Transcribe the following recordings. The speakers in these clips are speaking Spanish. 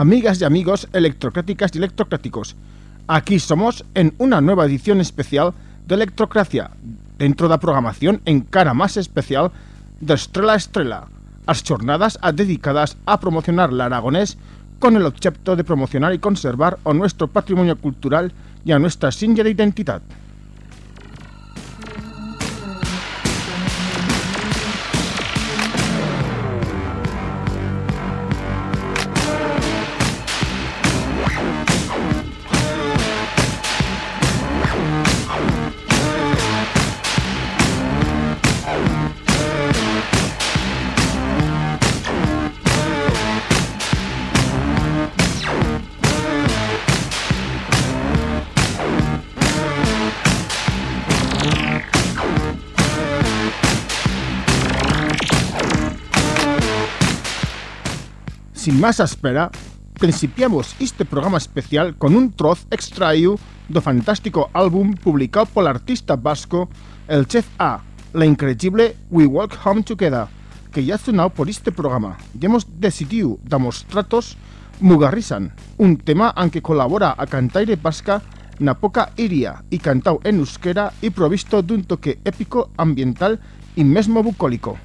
Amigas y amigos electrocráticas y electrocráticos. Aquí somos en una nueva edición especial de Electrocracia, dentro da programación en cara más especial de Estrella a Estrella, as jornadas a dedicadas a promocionar l'aragonés con el objeto de promocionar y conservar nuestro patrimonio cultural y a nuestra singular identidad. Más espera, principiamos este programa especial con un troz extraído do fantástico álbum publicado por el artista vasco el Chef A, la increíble We Walk Home Together, que ya ha sonado por este programa y hemos decidido demostratos Mugarrisan, un tema en que colabora a cantaire vasca na poca iria y cantado en euskera y provisto de un toque épico ambiental y mesmo bucólico.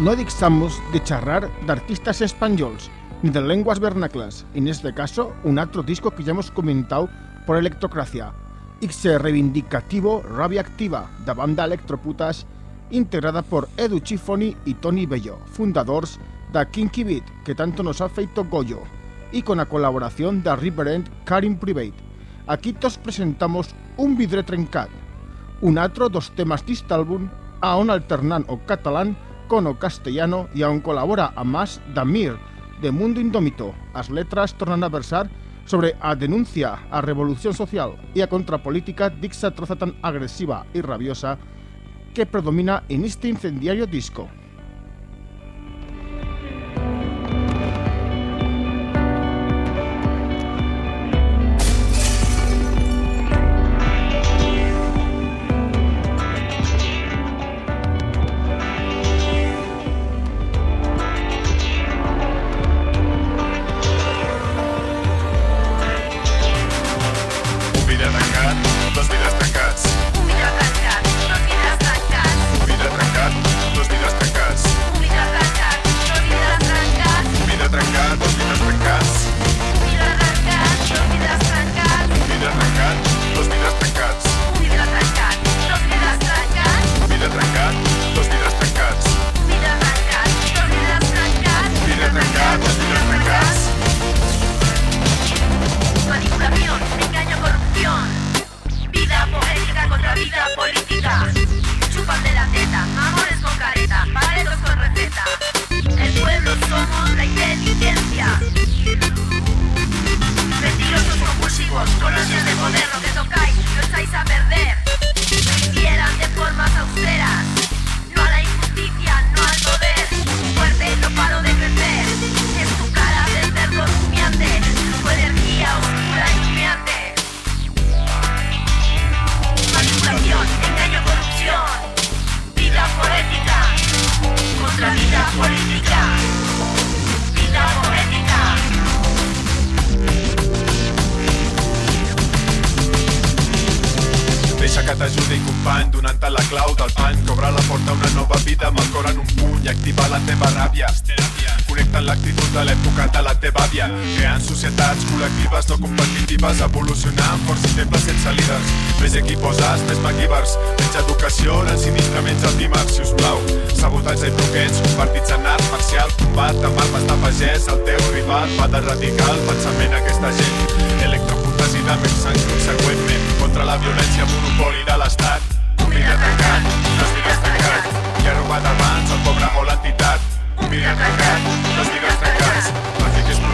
No dixamos de charrar d'artistas españols ni de lenguas vernaclas, en este caso un otro disco que ya hemos comentado por Electrocracia, X reivindicativo Rabia Activa, da banda Electroputas, integrada por Edu Chifoni y Tony Bello, fundadores de Kinky Beat, que tanto nos ha feito Goyo, y con la colaboración de Reverend Karim Private. Aquí os presentamos un vidre trencat, un otro dos temas d'este álbum a un alternant o catalán con o castellano y aún colabora a más Damir, de Mundo Indómito. As letras tornan a versar sobre a denuncia a revolución social y a contrapolítica dixa troza tan agresiva y rabiosa que predomina en este incendiario disco. societats col·lectives no competitives evolucionant forts temples sense líders. Més equiposes, més maquivers menys educació, l'ensinistrament a pímers, si us plau. Sabotatge i bloquets convertits en art marcial, combat amb armes de pagès, el teu rival va de radical, pensament aquesta gent. electrocultes i dàmecs sang conseqüentment contra la violència monopoli de l'Estat. Obliga tancat, no estigues tancat, ja robat abans el pobre o l'entitat. Obliga tancat, no estigues tancat,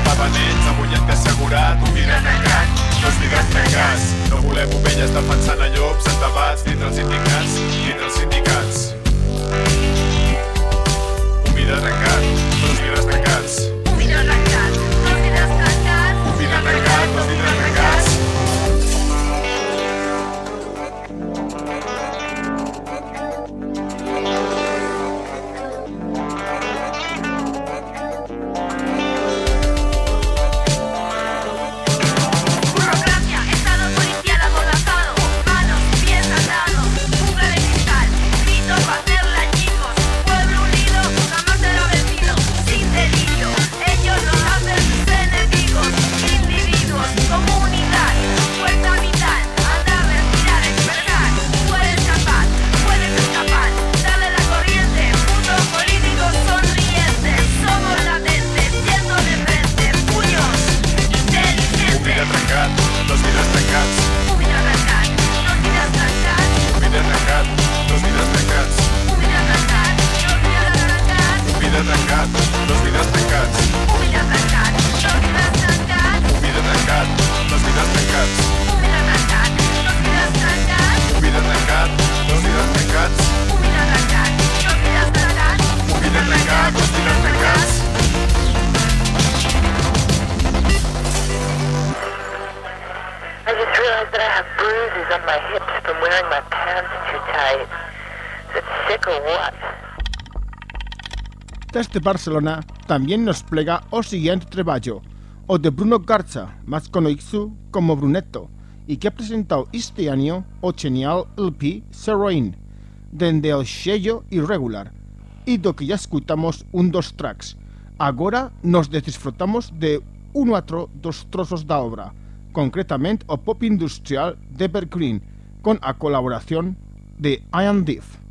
pavanets amb un llenc assegurat, un migrant tancat, dos migrants trencats. No volem ovelles defensant a llops entapats dintre els sindicats, dintre els sindicats. Un migrant tancat, Barcelona también nos plega o siguiente trabajo, o de Bruno Garza, más conocido como Brunetto, y que ha presentado este año o genial LP Seroin, desde el sello Irregular. y do que ya escuchamos un dos tracks. Ahora nos disfrutamos de un otro dos trozos de obra, concretamente o pop industrial de Green, con a colaboración de Ian Diff.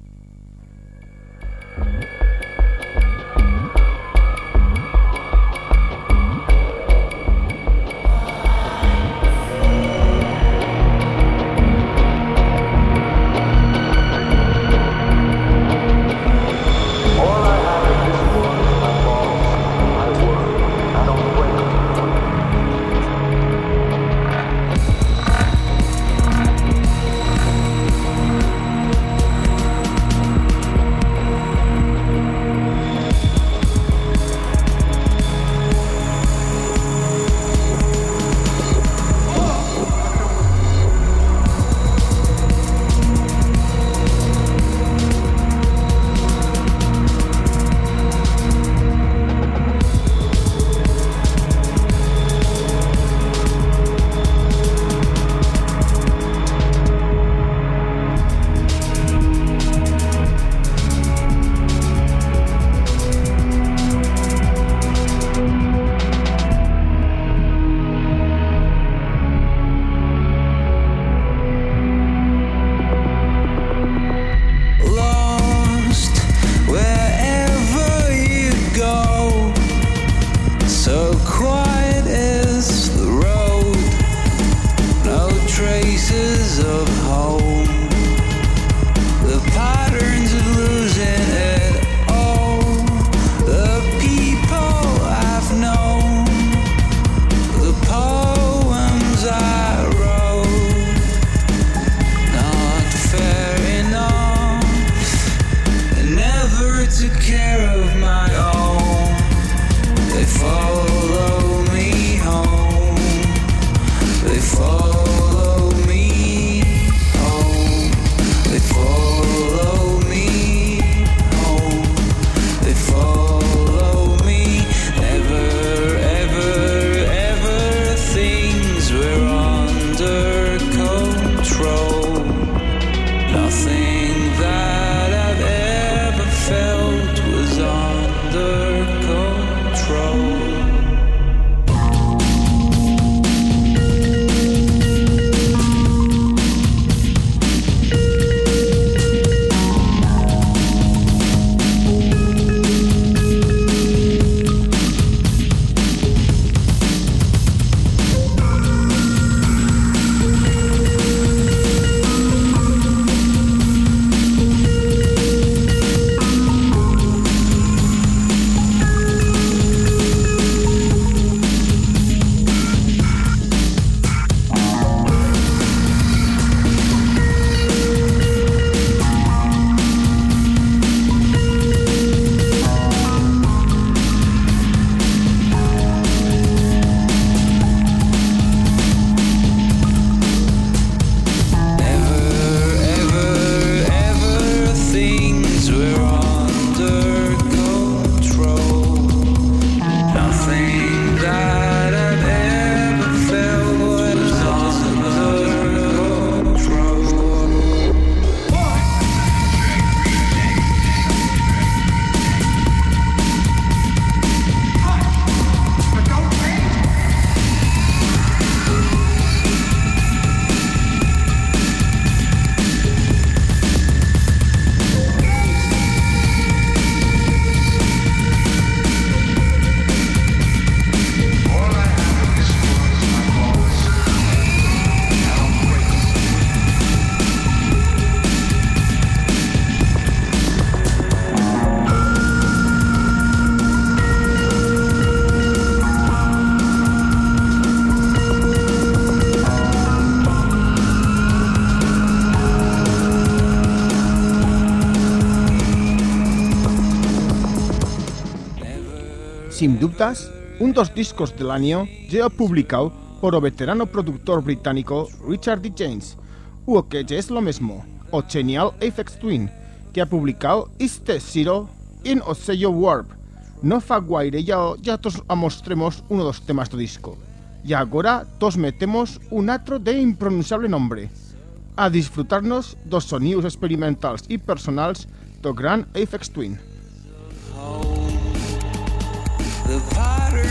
Un dos discos del año ya publicado por el veterano productor británico Richard D. James, o que ya es lo mismo, o genial Apex Twin, que ha publicado este Zero en o sello Warp. No fa guaire ya, ya tos amostremos uno dos temas do disco. Y ahora tos metemos un atro de impronunciable nombre. A disfrutarnos dos sonidos experimentales y personales do gran Apex Twin. the potter.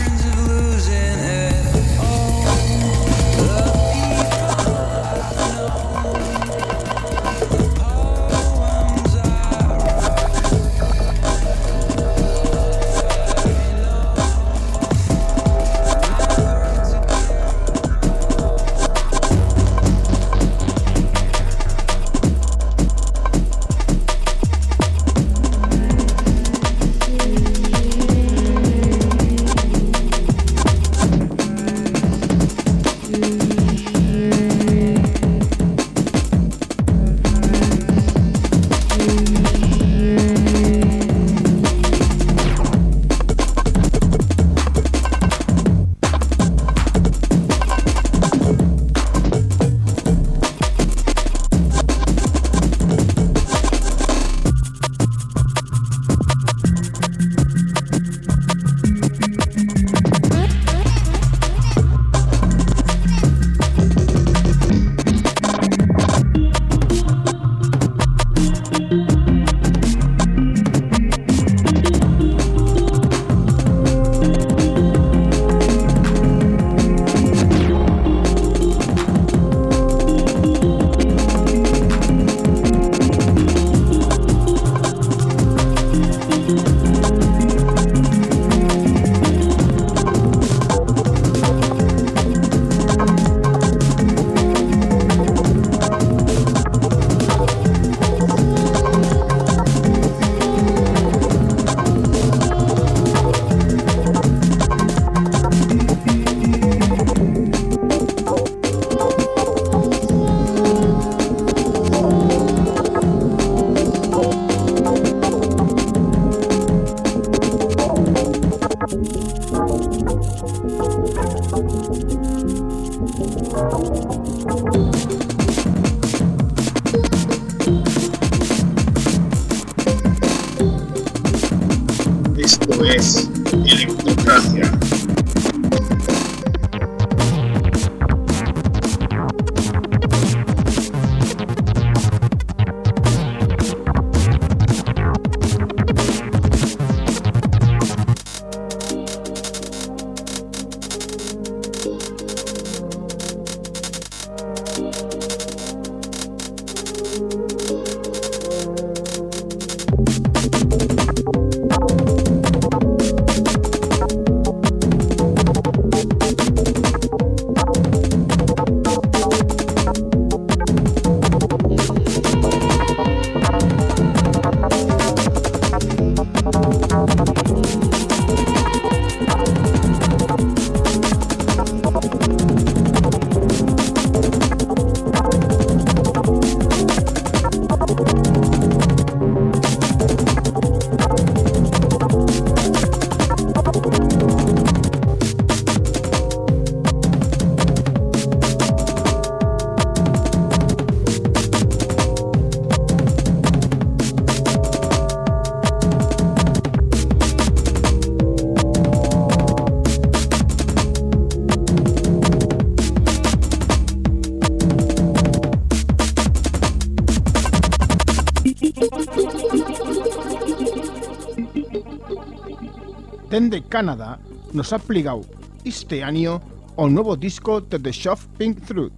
De Canadá nos ha plegado este año un nuevo disco de The Shop Pink Truth,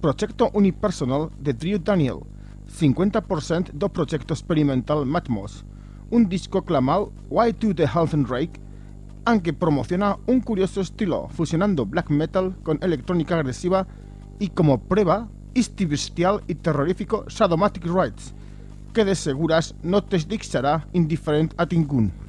proyecto unipersonal de Drew Daniel, 50% do proyecto experimental Matmos, un disco clamado Why to the Health and Rake, aunque promociona un curioso estilo fusionando black metal con electrónica agresiva y como prueba este bestial y terrorífico Sadomatic Rights, que de seguras no te será indiferente a ningún.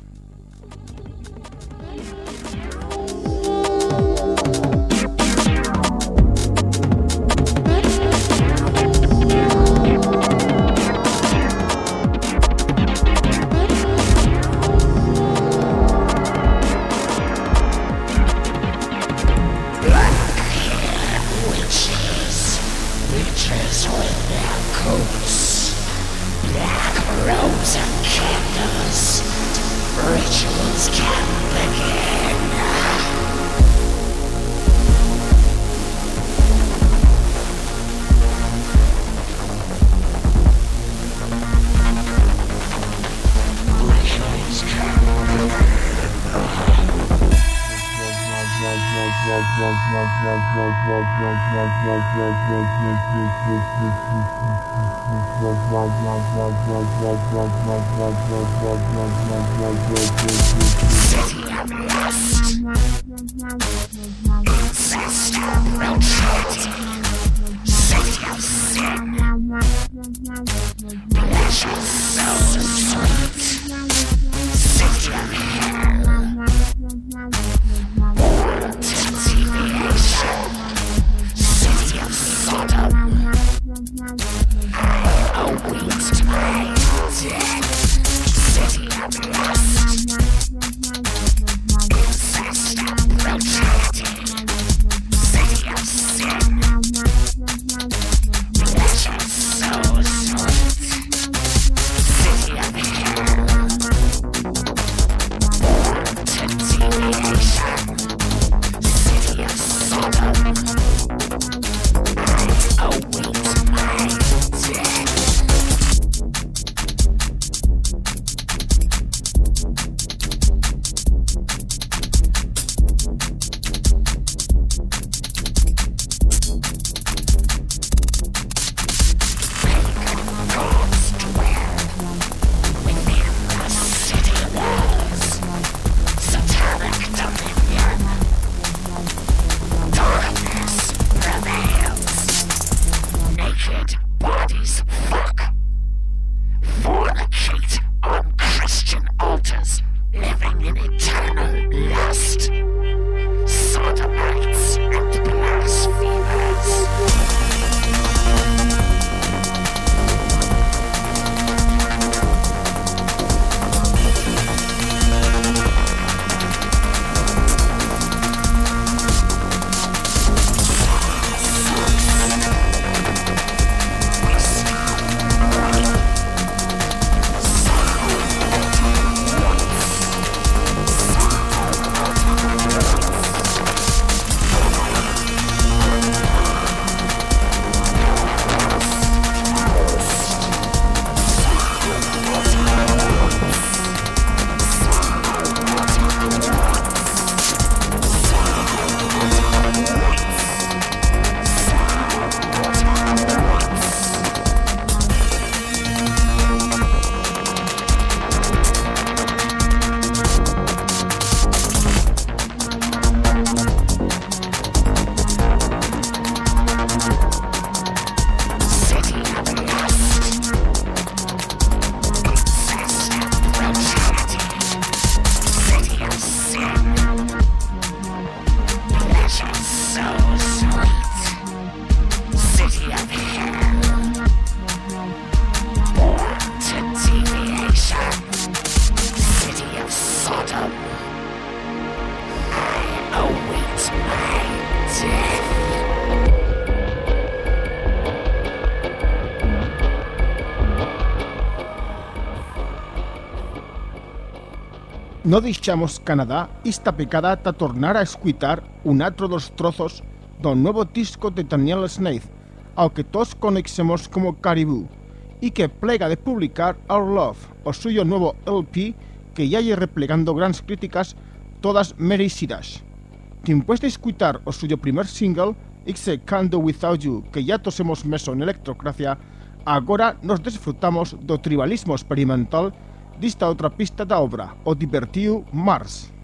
Delicious. No deixamos Canadá esta pecada a tornar a escuitar un otro dos trozos del nuevo disco de Daniel Snaith, al que todos conocemos como Caribou, y que plega de publicar Our Love, o suyo nuevo LP, que ya hay replegando grandes críticas, todas merecidas. Después de escuchar o suyo primer single, X Can't Do Without You, que ya tosemos meso en Electrocracia, agora nos desfrutamos do tribalismo experimental dista outra pista da obra, o divertiu Mars.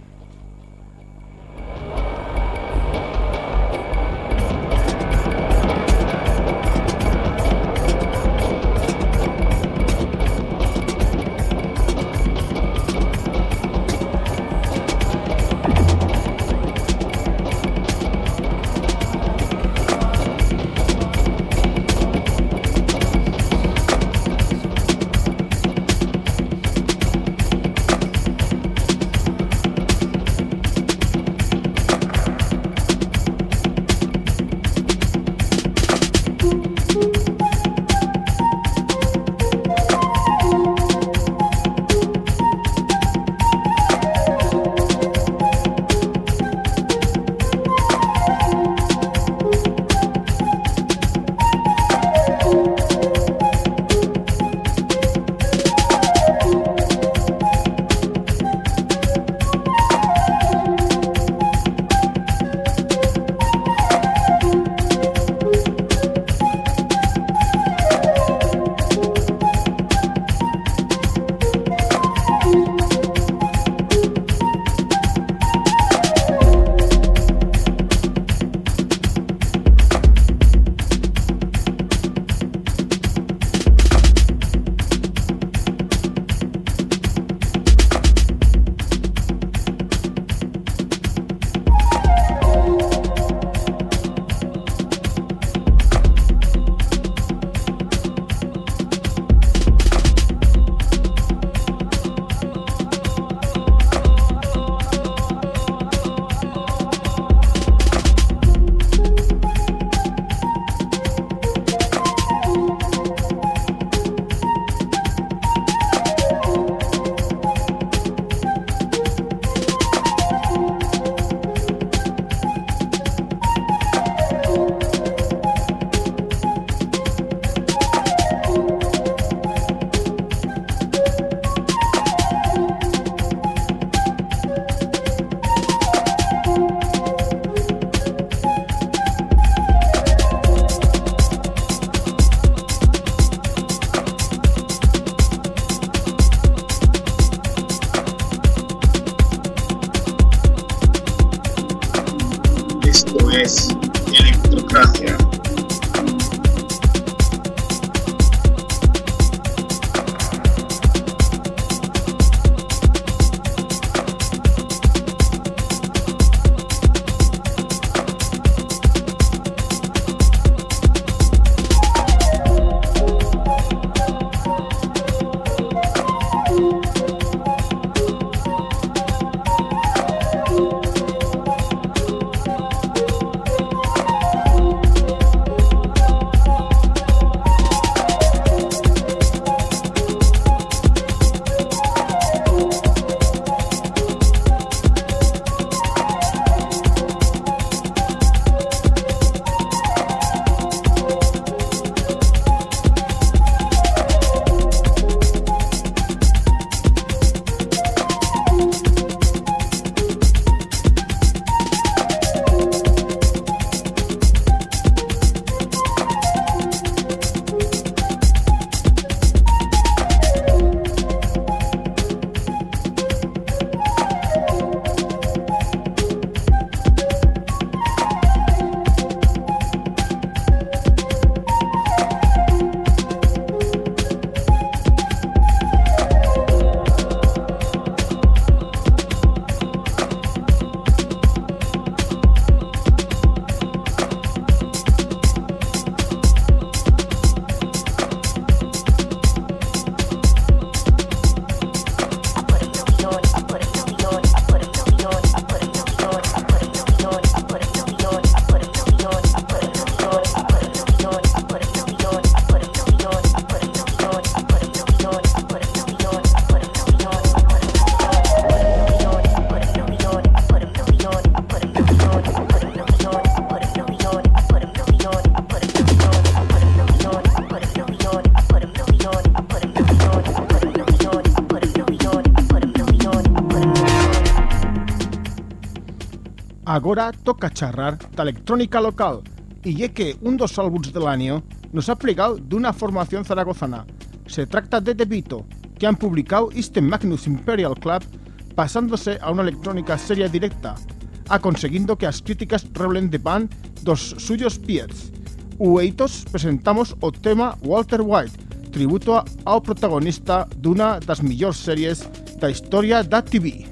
Agora toca charrar da electrónica local y es que un dos álbumes del año nos ha plegado de una formación zaragozana. Se trata de Debito, que han publicado este Magnus Imperial Club pasándose a una electrónica seria directa, a conseguindo que as críticas reblen de pan dos suyos pies. Ueitos presentamos o tema Walter White, tributo ao protagonista dunha das millores series da historia da TV.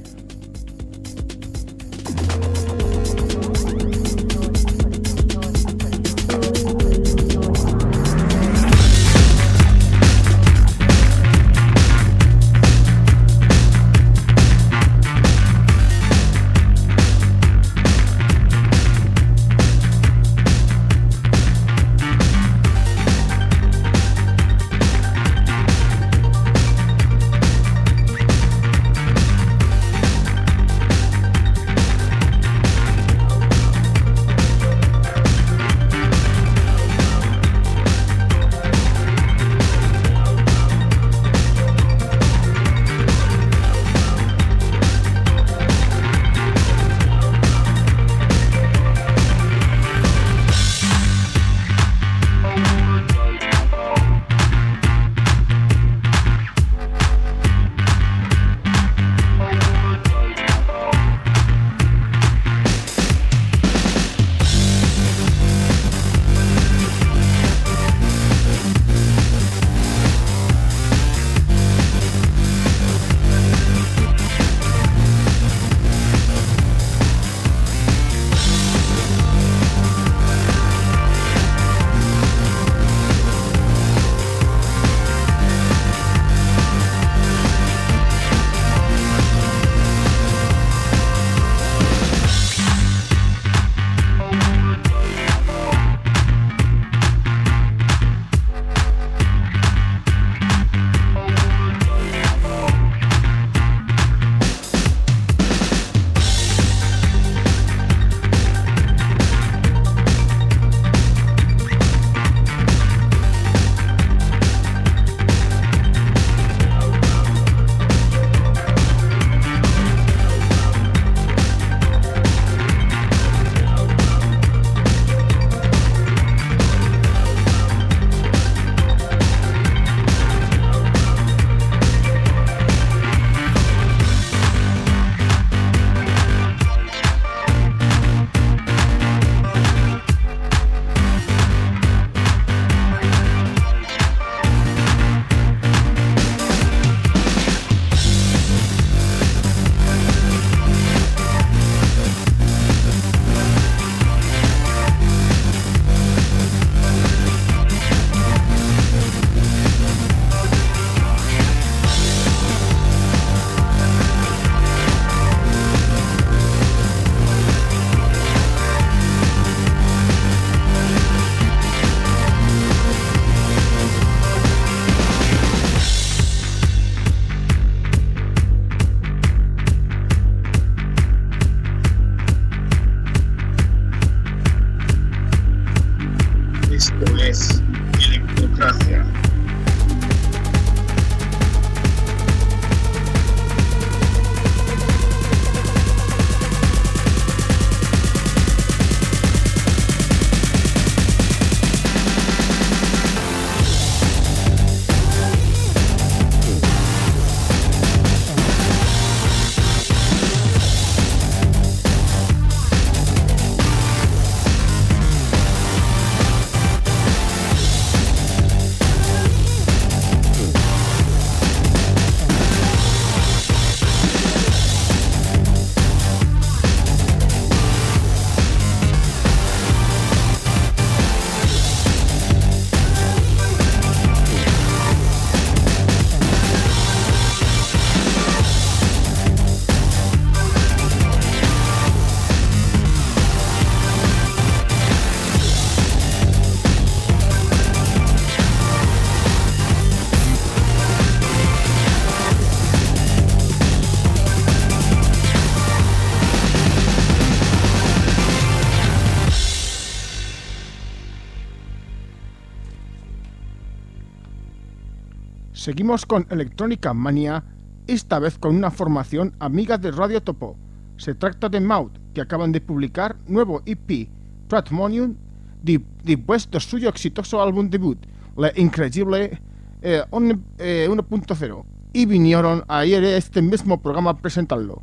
Seguimos con Electrónica Mania, esta vez con una formación amiga de Radio Topo. Se trata de Maud, que acaban de publicar nuevo EP, Tratmonium, después de suyo exitoso álbum debut, La Increíble eh, 1.0, eh, y vinieron ayer este mismo programa a presentarlo.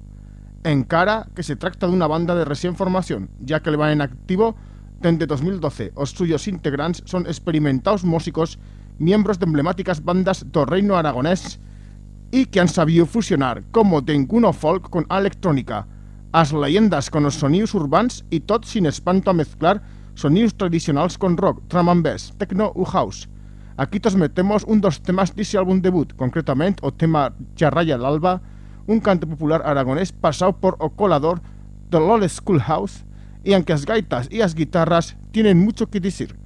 Encara que se trata de una banda de recién formación, ya que le van en activo desde 2012. Los suyos integrantes son experimentados músicos, miembros de emblemáticas bandas del reino aragonés y que han sabido fusionar como ninguno folk con electrónica, as leyendas con los sonidos urbanos y tot sin espanto a mezclar sonidos tradicionales con rock, drum bass, techno u house. Aquí nos metemos un dos temas de ese álbum debut, concretamente o tema Charraya Alba, un canto popular aragonés pasado por o colador de Lole Schoolhouse, y aunque las gaitas y las guitarras tienen mucho que decir.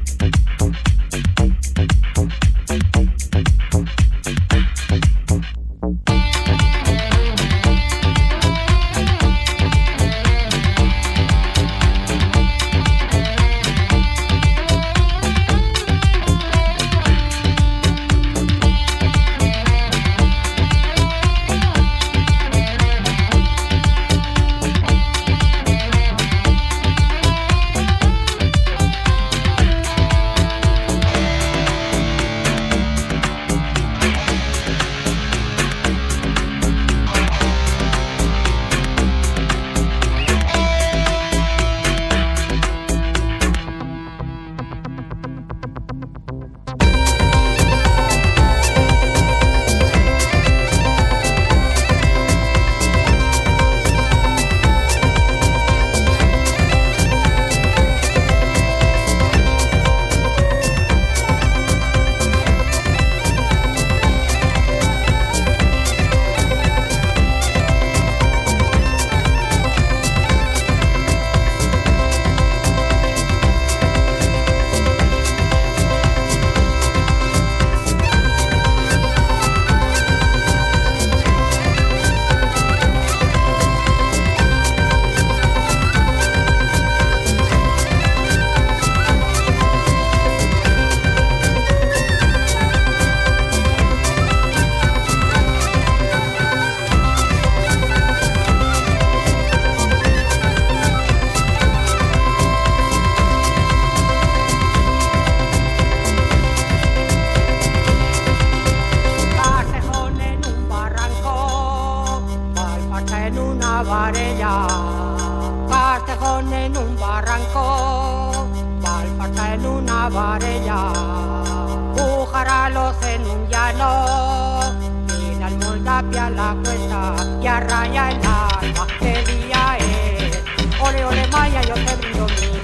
ella. Castejón en un barranco, Valparta en una varella, Bujaralos en un llano, y al Moldavia la cuesta y arraya el alma. Qué día es, ole ole Maya, yo te brindo mi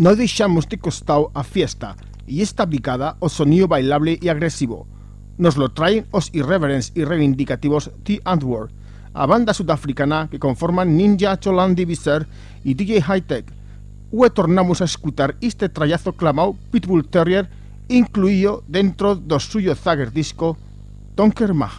no dejamos de costado a fiesta y esta picada o sonido bailable y agresivo. Nos lo traen os irreverents y reivindicativos The Antwoord, a banda sudafricana que conforman Ninja Cholandi Viser y DJ Hightech. Tech. tornamos a escuchar este trayazo clamado Pitbull Terrier incluido dentro do suyo Zager disco Tonker Mag.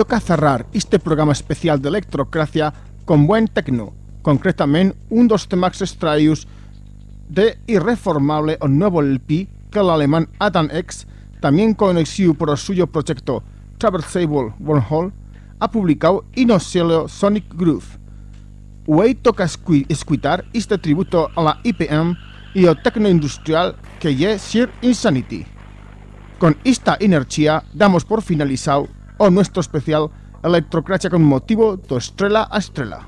Toca cerrar este programa especial de Electrocracia con buen tecno, concretamente un dos temas extraídos de Irreformable o nuevo LP que el alemán Adam X, también conocido por el suyo proyecto Traversable Wormhole, ha publicado Inocelio Sonic Groove. Hoy toca escuchar este tributo a la IPM y el tecno industrial que es Sheer Insanity. Con esta energía damos por finalizado o nuestro especial Electrocracia con motivo de Estrella a Estrella.